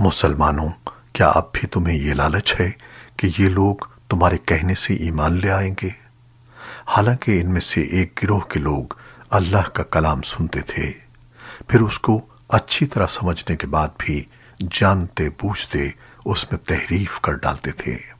مسلمانوں، کیا اب بھی تمہیں یہ لالچ ہے کہ یہ لوگ تمہارے کہنے سے ایمان لے آئیں گے؟ حالانکہ ان میں سے ایک گروہ کے لوگ اللہ کا کلام سنتے تھے۔ پھر اس کو اچھی طرح سمجھنے کے بعد بھی جانتے بوجھتے اس میں تحریف کر ڈالتے تھے۔